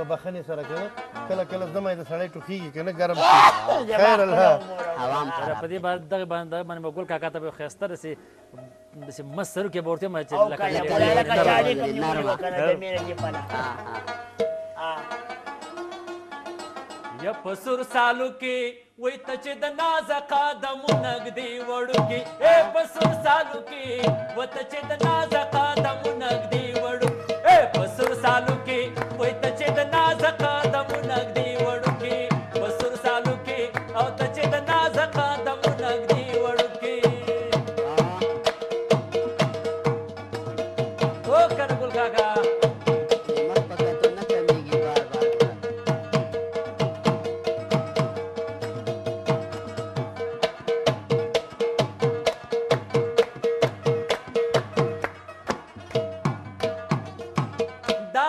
په بخنې سره کنه کله کله زما د سړی ټوخیږي کنه ګرم خیر الله حرام سره په دې باندې دغه باندې باندې مګول کاکا ته به خسته رسي دسې مست سرو کې ورته ما چې لکه چاري کوم نیولې کنه د میرې کې پنه یا پسور سالو کې وای ته چې د ناز قدم نګدي وړو کې اے پسور سالو کې و ته چې د ناز قدم نګدي وړو اے پسور سالو کې وای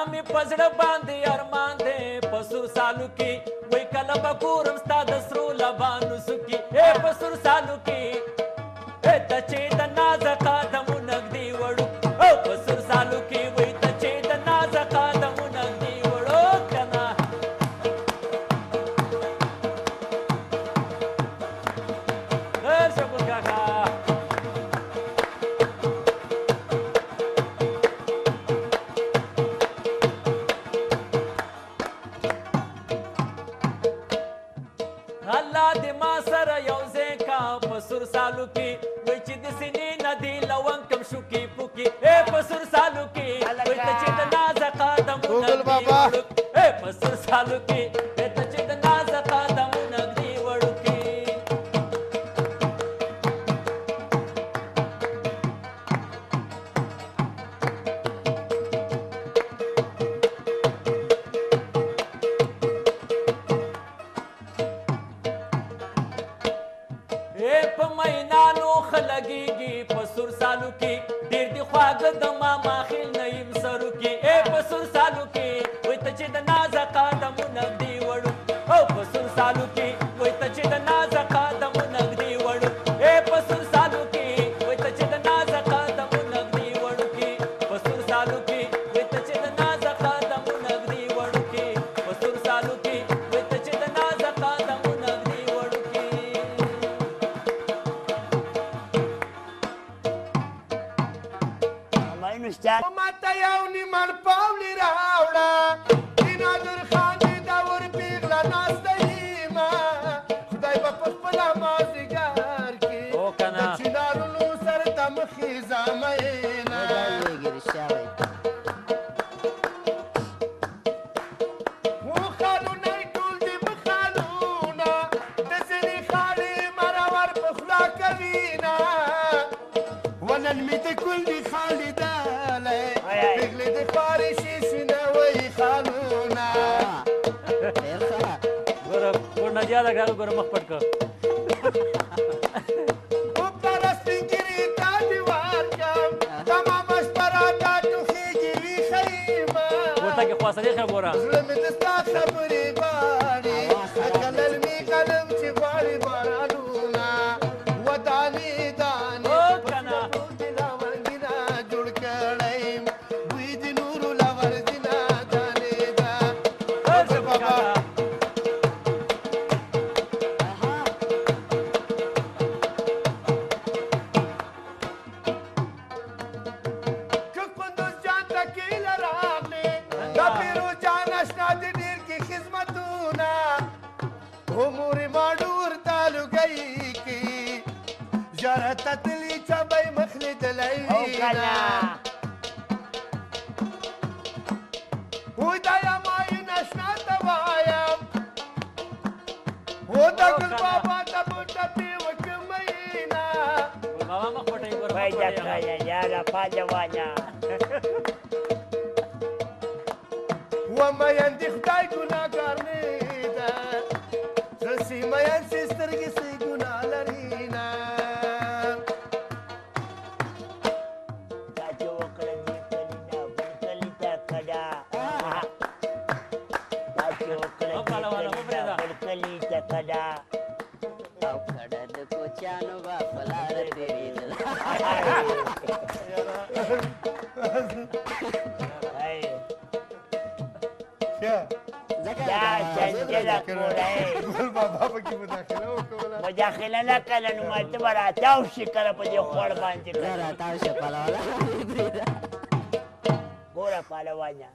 مې پزړه باندې ارمان دې پسور سالو کې وای کله به کورم ستا د سرو لبانو سکی اے پسور سالو کې اے د چې د نازقات descendência. لګيږي په سور سالو کې ډېر دی خواږه د ما ماخې رښتیا ماته یو نیمړ پاولې راوړه دینادر خان دې دا ور پیغله ناسته ما خدای په خپل مازیګر کې او کنه چې دارونو سر تم خیزه مې نه Kavina ګوره ګور نجیا دا ګره ګوره مخ پټ کړ ورته کې خواصلې خبره زړه مې د ستا خبرې باندې سپیرو جان آشنا دي ډیر کې خدمتونه عمر ماډور تعلقي کې جره تتلی چبای مخلي دلای او کلا وای مای نشنا توایم هو دا ګل بابا ته پټه پیوک مینا بابا مخ پټه ور وای دا یا یا را پاجوانا په مېندې خدای ګناګار نه ده زسي مېن سترګې سي ګنا لري نه دا چې وکړه دې کلی دا بل کلی ته کډا دا چې وکړه دې بل کلی ته کډا او کډا د کوچانو با پلار دې ګل بابا پکې مداخله وکړه مداخله نه کړه نو مالته به راتاو شي کله په دې خوړ باندې راتاو شي پلواله ګوره پلوانه